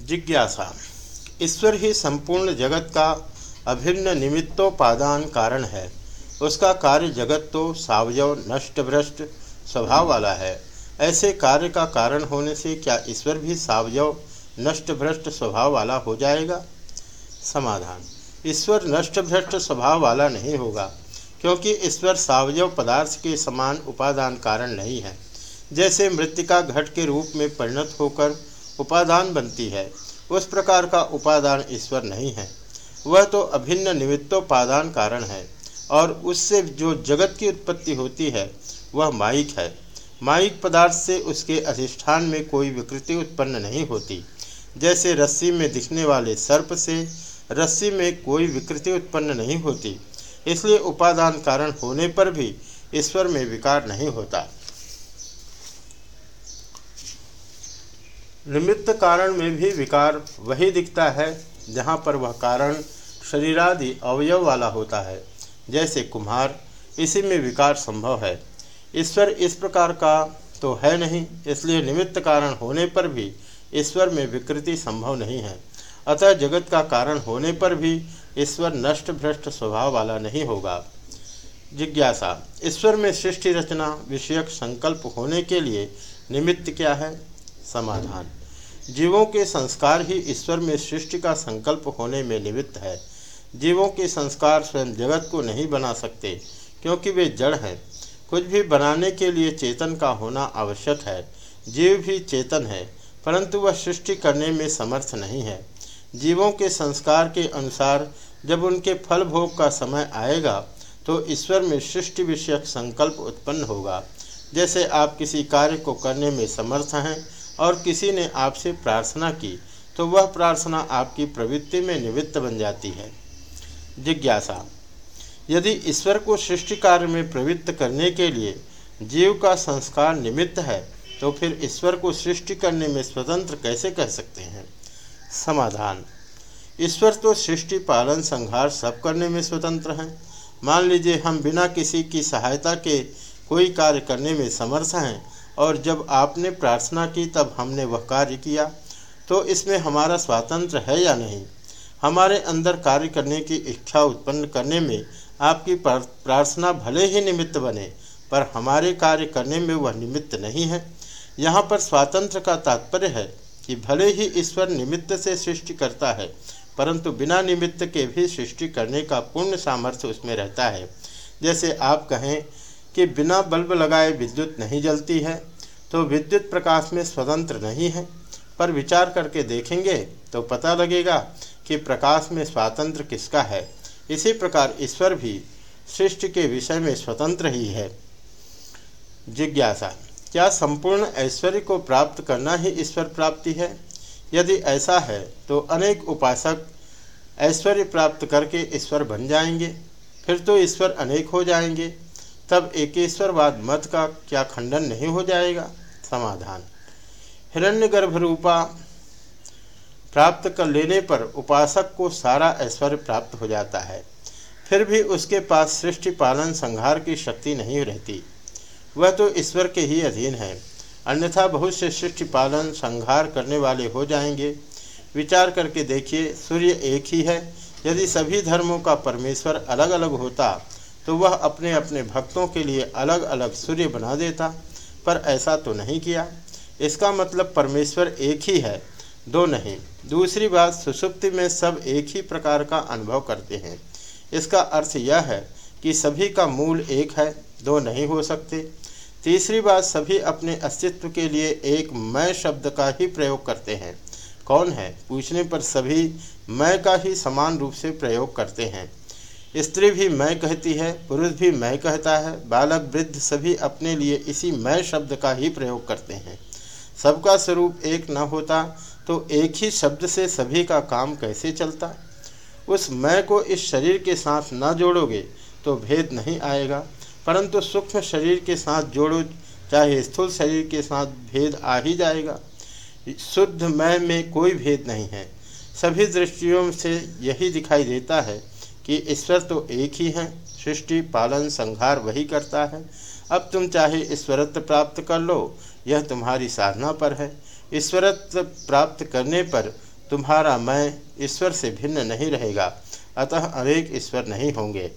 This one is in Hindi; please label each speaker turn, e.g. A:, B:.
A: जिज्ञासा। ईश्वर ही संपूर्ण जगत का अभिन्न निमित्तोपादान कारण है। उसका कार्य जगत तो सावयव नष्ट भ्रष्ट स्वभाव वाला है। ऐसे कार्य का कारण होने से क्या ईश्वर भी सावयव नष्ट भ्रष्ट स्वभाव वाला हो जाएगा? समाधान। ईश्वर नष्ट भ्रष्ट स्वभाव वाला नहीं होगा, क्योंकि ईश्वर सावयव पदार्थ के समान उपादान कारण नहीं है। जैसे मृतिका घट के रूप में परिणत होकर उपादान बनती है। उस प्रकार का उपादान ईश्वर नहीं है। वह तो अभिन्न निमित्तोपादान कारण है और उससे जो जगत की उत्पत्ति होती है, वह माइक है। माइक पदार्थ से उसके अधिष्ठान में कोई विकृति उत्पन्न नहीं होती। जैसे रस्सी में दिखने वाले सर्प से रस्सी में कोई विकृति उत्पन्न नहीं होती, इसलिए उपादान कारण होने पर भी ईश्वर में विकार नहीं होता। निमित्त कारण में भी विकार वही दिखता है, जहाँ पर वह कारण शरीरादि अवयव वाला होता है, जैसे कुम्हार, इसी में विकार संभव है। ईश्वर इस प्रकार का तो है नहीं, इसलिए निमित्त कारण होने पर भी ईश्वर में विकृति संभव नहीं है। अतः जगत का कारण होने पर भी ईश्वर नष्ट भ्रष्ट स्वभाव वाला नहीं होगा। जिज्ञासा, ईश्वर में सृष्टि रचना, विषयक संकल्प होने के लिए निमित्त क्या है? समाधान। जीवों के संस्कार ही ईश्वर में सृष्टि का संकल्प होने में निमित्त है। जीवों के संस्कार स्वयं जगत को नहीं बना सकते, क्योंकि वे जड़ हैं। कुछ भी बनाने के लिए चेतन का होना आवश्यक है। जीव भी चेतन है, परंतु वह सृष्टि करने में समर्थ नहीं है। जीवों के संस्कार के अनुसार जब उनके फल भोग का समय आएगा तो ईश्वर में सृष्टि विषयक संकल्प उत्पन्न होगा। जैसे आप किसी कार्य को करने में समर्थ हैं और किसी ने आपसे प्रार्थना की तो वह प्रार्थना आपकी प्रवृत्ति में निमित्त बन जाती है। जिज्ञासा, यदि ईश्वर को सृष्टि कार्य में प्रवृत्त करने के लिए जीव का संस्कार निमित्त है तो फिर ईश्वर को सृष्टि करने में स्वतंत्र कैसे कह सकते हैं? समाधान, ईश्वर तो सृष्टि, पालन, संहार सब करने में स्वतंत्र हैं। मान लीजिए हम बिना किसी की सहायता के कोई कार्य करने में समर्थ हैं और जब आपने प्रार्थना की, तब हमने वह कार्य किया। तो इसमें हमारा स्वातंत्र है या नहीं? हमारे अंदर कार्य करने की इच्छा उत्पन्न करने में आपकी प्रार्थना भले ही निमित्त बने, पर हमारे कार्य करने में वह निमित्त नहीं है। यहाँ पर स्वातंत्र का तात्पर्य है कि भले ही ईश्वर निमित्त से सृष्टि करता है, परंतु बिना निमित्त के भी सृष्टि करने का पूर्ण सामर्थ्य उसमें रहता है। जैसे आप कहें कि बिना बल्ब लगाए विद्युत नहीं जलती है तो विद्युत प्रकाश में स्वतंत्र नहीं है। पर विचार करके देखेंगे तो पता लगेगा कि प्रकाश में स्वातंत्र किसका है। इसी प्रकार ईश्वर भी सृष्टि के विषय में स्वतंत्र ही है। जिज्ञासा, क्या संपूर्ण ऐश्वर्य को प्राप्त करना ही ईश्वर प्राप्ति है? यदि ऐसा है तो अनेक उपासक ऐश्वर्य प्राप्त करके ईश्वर बन जाएँगे। फिर तो ईश्वर अनेक हो जाएँगे। तब एकेश्वरवाद मत का क्या खंडन नहीं हो जाएगा? समाधान। हिरण्यगर्भ रूपा प्राप्त कर लेने पर उपासक को सारा ऐश्वर्य प्राप्त हो जाता है। फिर भी उसके पास सृष्टि पालन संहार की शक्ति नहीं रहती। वह तो ईश्वर के ही अधीन है। अन्यथा बहुत से सृष्टि पालन संहार करने वाले हो जाएँगे। विचार करके देखिए, सूर्य एक ही है। यदि सभी धर्मों का परमेश्वर अलग अलग होता तो वह अपने अपने भक्तों के लिए अलग अलग सूर्य बना देता, पर ऐसा तो नहीं किया। इसका मतलब परमेश्वर एक ही है, दो नहीं। दूसरी बात, सुसुप्ति में सब एक ही प्रकार का अनुभव करते हैं। इसका अर्थ यह है कि सभी का मूल एक है, दो नहीं हो सकते। तीसरी बात, सभी अपने अस्तित्व के लिए एक मैं शब्द का ही प्रयोग करते हैं। कौन है? पूछने पर सभी मैं का ही समान रूप से प्रयोग करते हैं। स्त्री भी मैं कहती है, पुरुष भी मैं कहता है, बालक वृद्ध सभी अपने लिए इसी मैं शब्द का ही प्रयोग करते हैं। सबका स्वरूप एक न होता तो एक ही शब्द से सभी का काम कैसे चलता? उस मैं को इस शरीर के साथ न जोड़ोगे तो भेद नहीं आएगा। परंतु सूक्ष्म शरीर के साथ जोड़ो, चाहे स्थूल शरीर के साथ भेद आ ही जाएगा। शुद्ध मय में कोई भेद नहीं है। सभी दृष्टियों से यही दिखाई देता है कि ईश्वर तो एक ही है, सृष्टि, पालन, संहार वही करता है। अब तुम चाहे ईश्वरत्व प्राप्त कर लो, यह तुम्हारी साधना पर है। ईश्वरत्व प्राप्त करने पर तुम्हारा मैं ईश्वर से भिन्न नहीं रहेगा, अतः अनेक ईश्वर नहीं होंगे।